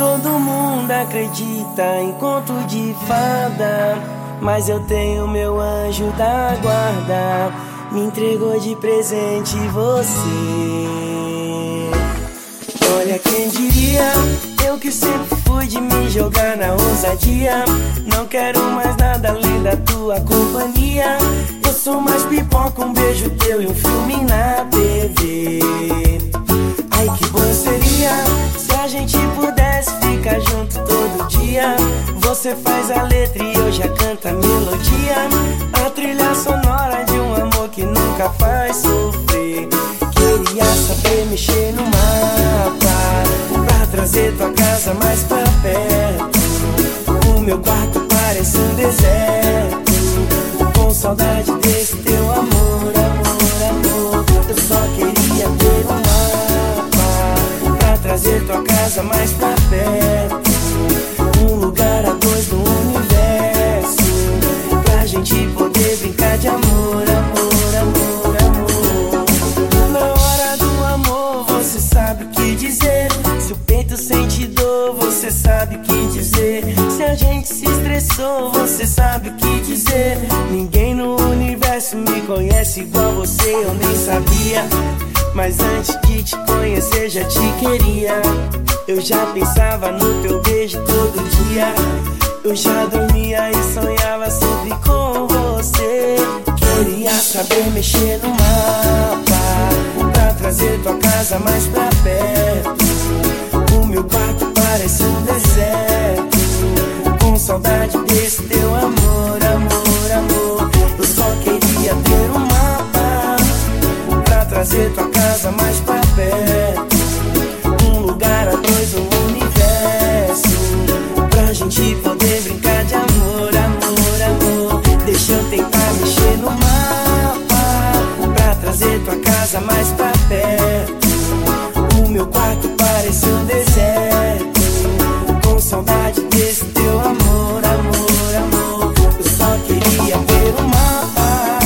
todo mundo acredita em conto de fada, mas eu tenho meu anjo da guarda. Me entregou de presente você. Olha quem diria, eu que sempre fui de me jogar na ousadia. Não quero mais nada além da tua companhia. Eu sou mais pipoca, um beijo teu e um filme na TV. Você faz a letra e eu já canto a melodia. A trilha sonora de um amor que nunca faz sofrer. Queria saber mexer no mapa pra trazer tua casa mais pra perto. O meu quarto parece um deserto. Com saudade desse teu amor, amor, amor. Eu só queria ter um mapa pra trazer tua casa mais pra perto. Lugar a dois no universo. Pra gente poder brincar de amor, amor, amor, amor. Na hora do amor, você sabe o que dizer. Se o peito sente dor, você sabe o que dizer. Se a gente se estressou, você sabe o que dizer. Ninguém no universo me conhece igual você, eu nem sabia. Mas antes de te conhecer, já te queria. Eu já pensava no teu beijo todo dia. Eu já dormia e sonhava sempre com você. Queria saber mexer no mapa pra trazer tua casa mais pra perto. O meu quarto parece um deserto. Com saudade desse teu amor, amor, amor. Eu só queria ter um mapa pra trazer tua casa mais pra perto. Tentar mexer no mapa pra trazer tua casa mais pra perto. O meu quarto parece um deserto. Com saudade desse teu amor, amor, amor. Eu só queria ter um mapa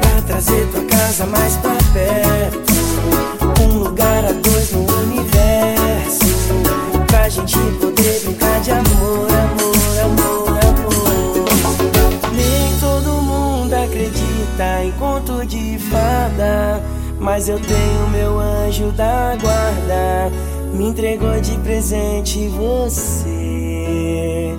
pra trazer tua casa mais pra perto. Mas eu tenho meu anjo da guarda. Me entregou de presente você.